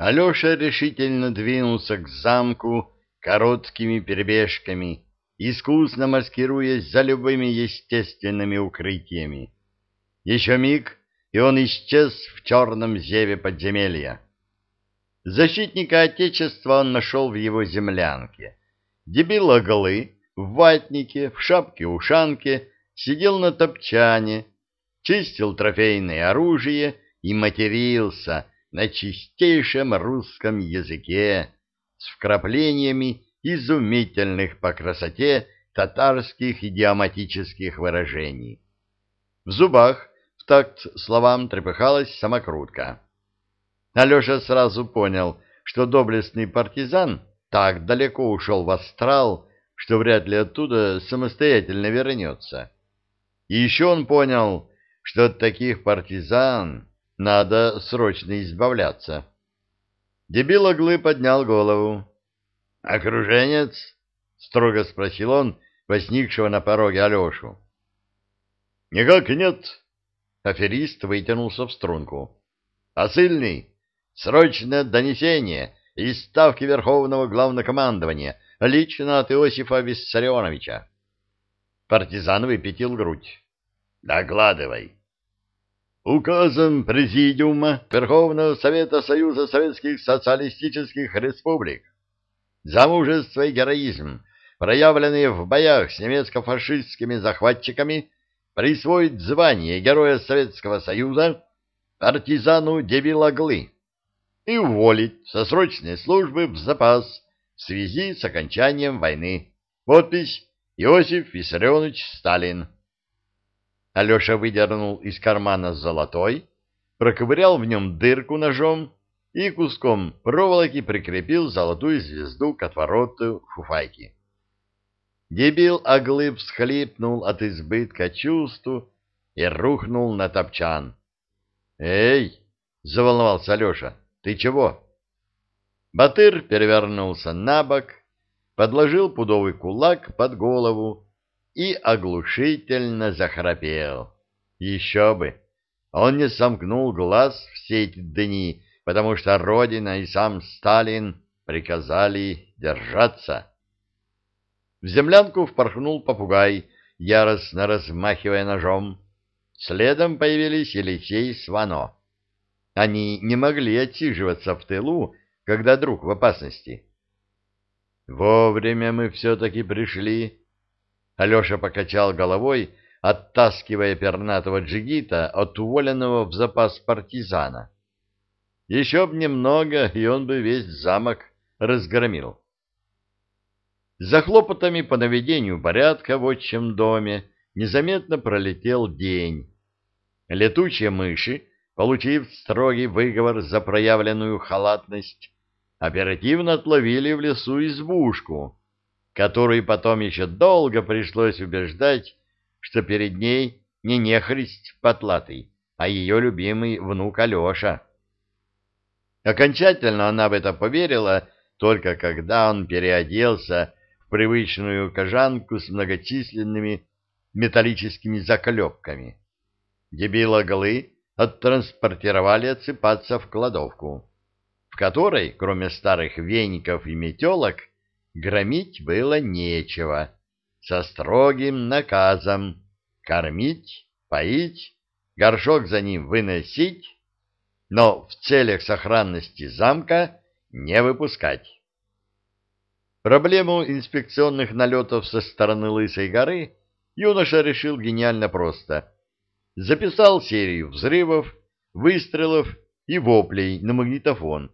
Алеша решительно двинулся к замку короткими перебежками, искусно маскируясь за любыми естественными укрытиями. Еще миг, и он исчез в черном зеве подземелья. Защитника Отечества он нашел в его землянке. Дебила голы, в ватнике, в шапке-ушанке, сидел на топчане, чистил трофейное оружие и матерился на чистейшем русском языке с вкраплениями изумительных по красоте татарских идиоматических выражений. В зубах в такт словам трепыхалась самокрутка. Алеша сразу понял, что доблестный партизан так далеко ушел в астрал, что вряд ли оттуда самостоятельно вернется. И еще он понял, что от таких партизан надо срочно избавляться. Дебил оглы поднял голову. «Окруженец?» — строго спросил он возникшего на пороге Алешу. «Никак нет», — аферист вытянулся в струнку. «Посыльный, срочное донесение из ставки Верховного Главнокомандования лично от Иосифа Виссарионовича». Партизан выпятил грудь. «Докладывай». Указом Президиума Верховного Совета Союза Советских Социалистических Республик за мужество и героизм, проявленные в боях с немецко-фашистскими захватчиками, присвоить звание Героя Советского Союза партизану Девилаглы и уволить со срочной службы в запас в связи с окончанием войны. Подпись Иосиф Виссарионович Сталин. Алеша выдернул из кармана золотой, проковырял в нем дырку ножом и куском проволоки прикрепил золотую звезду к отвороту фуфайки. Дебил оглыб всхлипнул от избытка чувств и рухнул на топчан. «Эй!» — заволновался Алеша. «Ты чего?» Батыр перевернулся на бок, подложил пудовый кулак под голову и оглушительно захрапел. Еще бы! Он не сомкнул глаз все эти дни, потому что Родина и сам Сталин приказали держаться. В землянку впорхнул попугай, яростно размахивая ножом. Следом появились Елисей с Вано. Они не могли отсиживаться в тылу, когда друг в опасности. «Вовремя мы все-таки пришли», Алеша покачал головой, оттаскивая пернатого джигита от уволенного в запас партизана. Еще б немного, и он бы весь замок разгромил. За хлопотами по наведению порядка в отчим доме незаметно пролетел день. Летучие мыши, получив строгий выговор за проявленную халатность, оперативно отловили в лесу избушку, которую потом еще долго пришлось убеждать, что перед ней не нехрист потлатый, а ее любимый внук Алеша. Окончательно она в это поверила, только когда он переоделся в привычную кожанку с многочисленными металлическими заклепками. Дебила голы оттранспортировали отсыпаться в кладовку, в которой, кроме старых веников и метелок, громить было нечего, со строгим наказом кормить, поить, горшок за ним выносить, но в целях сохранности замка не выпускать. Проблему инспекционных налетов со стороны Лысой горы юноша решил гениально просто. Записал серию взрывов, выстрелов и воплей на магнитофон,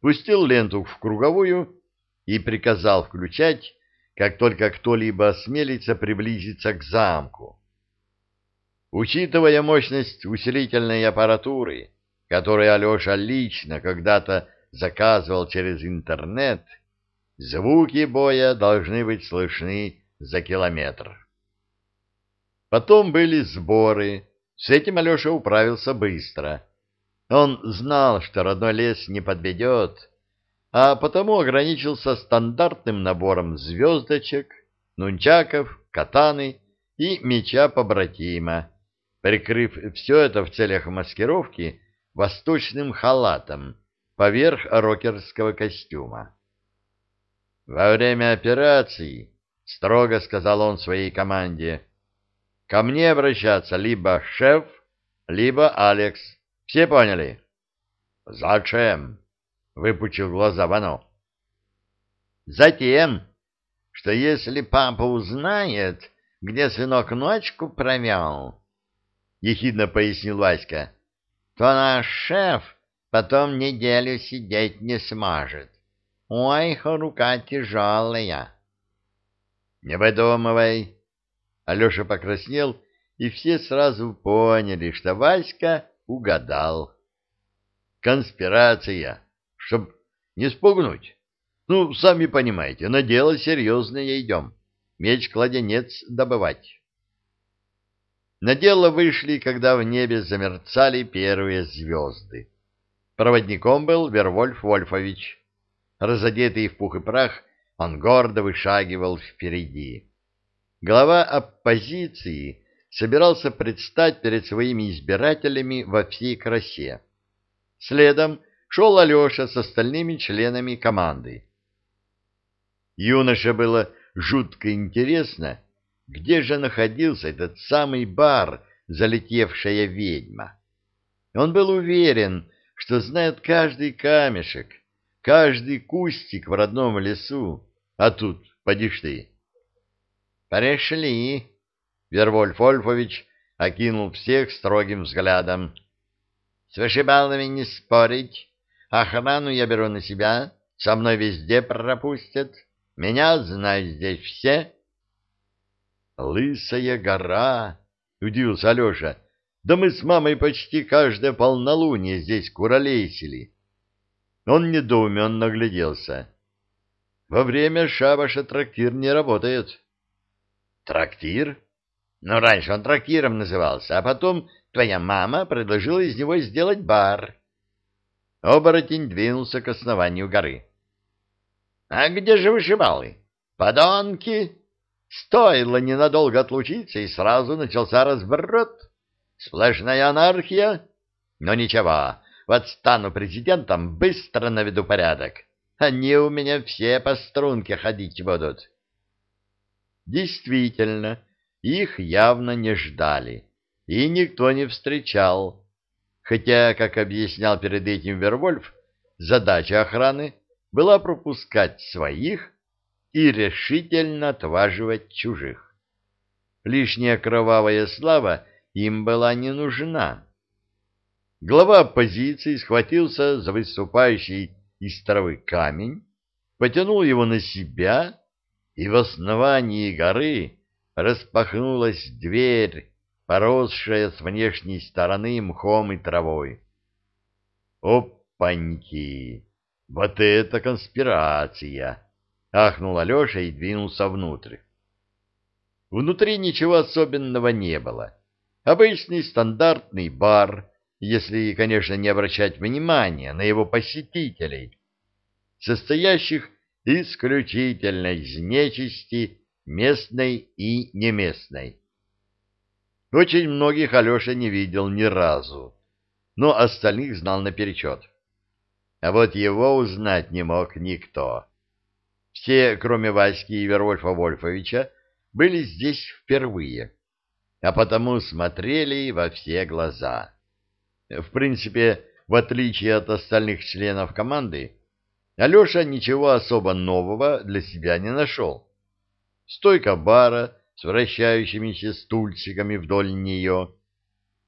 пустил ленту в круговую и приказал включать, как только кто-либо осмелится приблизиться к замку. Учитывая мощность усилительной аппаратуры, которую Алеша лично когда-то заказывал через интернет, звуки боя должны быть слышны за километр. Потом были сборы. С этим Алеша управился быстро. Он знал, что родной лес не подведет, а потому ограничился стандартным набором звездочек, нунчаков, катаны и меча побратима, прикрыв все это в целях маскировки восточным халатом, поверх рокерского костюма. «Во время операции», — строго сказал он своей команде, — «ко мне обращаться либо шеф, либо Алекс. Все поняли?» «Зачем?» — выпучил глаза Вано. «Затем, что если папа узнает, где сынок ночку провел, — ехидно пояснил Васька, — то наш шеф потом неделю сидеть не сможет. Ой, рука тяжелая. — Не выдумывай. Алеша покраснел, и все сразу поняли, что Васька угадал. Конспирация, чтоб не спугнуть. Ну, сами понимаете, на дело серьезное идем. Меч-кладенец добывать. На дело вышли, когда в небе замерцали первые звезды. Проводником был Вервольф Вольфович. Разодетый в пух и прах, он гордо вышагивал впереди. Глава оппозиции собирался предстать перед своими избирателями во всей красе. Следом шел Алеша с остальными членами команды. Юноше было жутко интересно, где же находился этот самый бар, залетевшая ведьма. Он был уверен, что знает каждый камешек, каждый кустик в родном лесу, а тут, поди ж ты. «Пришли!» — Вервольф Ольфович окинул всех строгим взглядом. «С вышибалами не спорить, охрану я беру на себя, со мной везде пропустят». Меня знают здесь все. Лысая гора, удивился Алеша. Да мы с мамой почти каждое полнолуние здесь куролесили. Он недоуменно гляделся. Во время шабаша трактир не работает. Трактир? Ну, раньше он трактиром назывался, а потом твоя мама предложила из него сделать бар. Оборотень двинулся к основанию горы. А где же вышибалы? Подонки! Стоило ненадолго отлучиться, и сразу начался разворот. Сплошная анархия. Но ничего, вот стану президентом, быстро наведу порядок. Они у меня все по струнке ходить будут. Действительно, их явно не ждали, и никто не встречал. Хотя, как объяснял перед этим Вервольф, задача охраны была пропускать своих и решительно отваживать чужих. Лишняя кровавая слава им была не нужна. Глава оппозиции схватился за выступающий из травы камень, потянул его на себя, и в основании горы распахнулась дверь, поросшая с внешней стороны мхом и травой. Опаньки! Вот это конспирация! Ахнул Алеша и двинулся внутрь. Внутри ничего особенного не было. Обычный стандартный бар, если, конечно, не обращать внимания на его посетителей, состоящих исключительно из нечисти местной и неместной. Очень многих Алеша не видел ни разу, но остальных знал наперечет а вот его узнать не мог никто. Все, кроме Васьки и Вервольфа Вольфовича, были здесь впервые, а потому смотрели во все глаза. В принципе, в отличие от остальных членов команды, Алеша ничего особо нового для себя не нашел. Стойка бара с вращающимися стульчиками вдоль нее,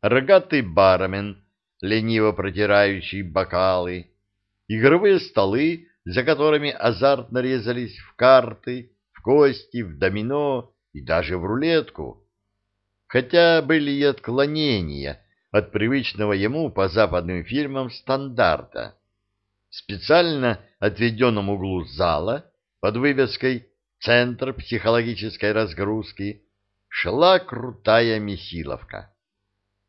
рогатый бармен, лениво протирающий бокалы, игровые столы, за которыми азартно резались в карты, в кости, в домино и даже в рулетку. Хотя были и отклонения от привычного ему по западным фильмам стандарта. В специально отведенном углу зала под вывеской «Центр психологической разгрузки» шла крутая месиловка.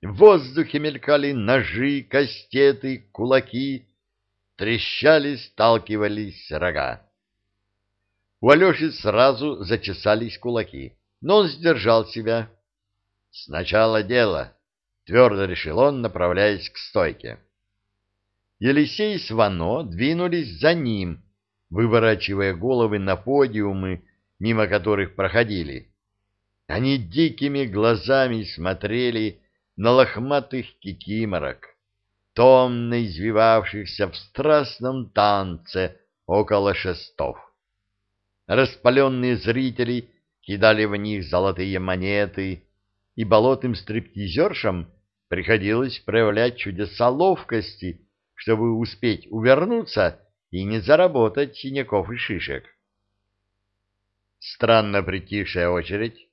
В воздухе мелькали ножи, кастеты, кулаки, трещали, сталкивались рога. У Алеши сразу зачесались кулаки, но он сдержал себя. Сначала дело, твердо решил он, направляясь к стойке. Елисей с Вано двинулись за ним, выворачивая головы на подиумы, мимо которых проходили. Они дикими глазами смотрели на лохматых кикиморок, томно извивавшихся в страстном танце около шестов. Распаленные зрители кидали в них золотые монеты, и болотным стриптизершам приходилось проявлять чудеса ловкости, чтобы успеть увернуться и не заработать синяков и шишек. Странно притихшая очередь,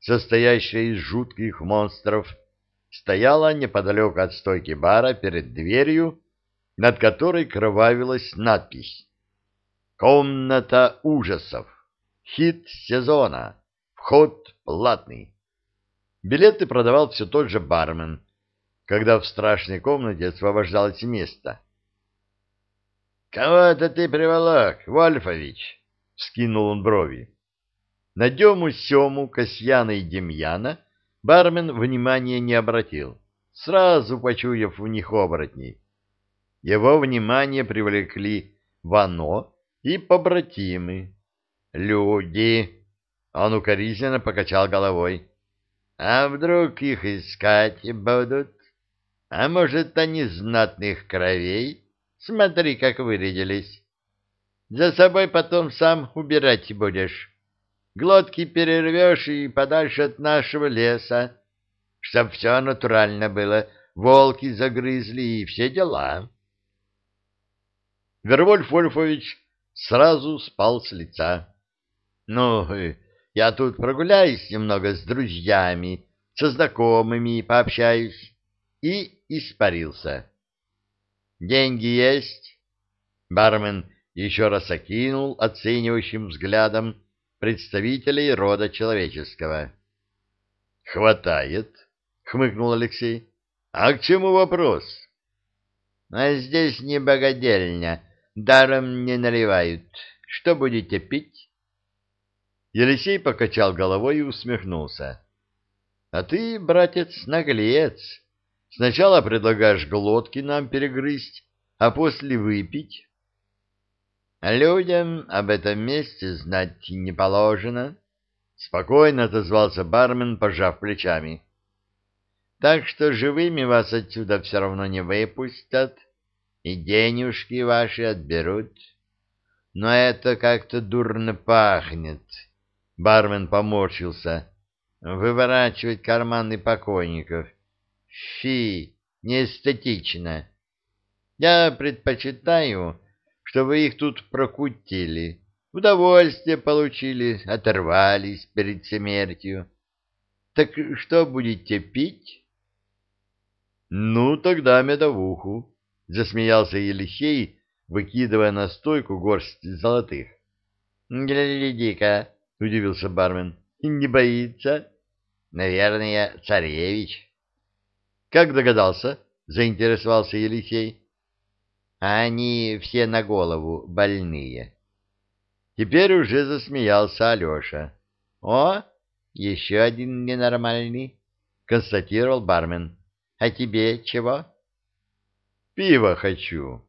состоящая из жутких монстров, стояла неподалеку от стойки бара перед дверью, над которой кровавилась надпись «Комната ужасов. Хит сезона. Вход платный». Билеты продавал все тот же бармен, когда в страшной комнате освобождалось место. «Кого-то ты приволок, Вольфович!» — скинул он брови. На Дему, Сему, Касьяна и Демьяна бармен внимания не обратил, сразу почуяв в них оборотней. Его внимание привлекли Вано и побратимы. «Люди!» — он укоризненно покачал головой. «А вдруг их искать будут? А может, они знатных кровей? Смотри, как вырядились. За собой потом сам убирать будешь» глотки перервешь и подальше от нашего леса, чтоб все натурально было, волки загрызли и все дела. Вервольф Вольфович сразу спал с лица. Ну, я тут прогуляюсь немного с друзьями, со знакомыми пообщаюсь, и испарился. Деньги есть? Бармен еще раз окинул оценивающим взглядом представителей рода человеческого. «Хватает», — хмыкнул Алексей. «А к чему вопрос?» «А здесь не богадельня, даром не наливают. Что будете пить?» Елисей покачал головой и усмехнулся. «А ты, братец, наглец. Сначала предлагаешь глотки нам перегрызть, а после выпить». Людям об этом месте знать не положено, — спокойно отозвался бармен, пожав плечами. — Так что живыми вас отсюда все равно не выпустят, и денежки ваши отберут. Но это как-то дурно пахнет. Бармен поморщился. Выворачивать карманы покойников. Фи, неэстетично. Я предпочитаю чтобы их тут прокутили, удовольствие получили, оторвались перед смертью. Так что будете пить? — Ну, тогда медовуху, — засмеялся Елисей, выкидывая на стойку горсть золотых. — Гляди-ка, — удивился бармен, — не боится? — Наверное, царевич. — Как догадался? — заинтересовался Елисей они все на голову больные. Теперь уже засмеялся Алеша. — О, еще один ненормальный, — констатировал бармен. — А тебе чего? — Пиво хочу.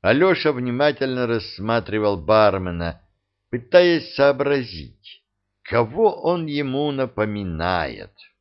Алеша внимательно рассматривал бармена, пытаясь сообразить, кого он ему напоминает. —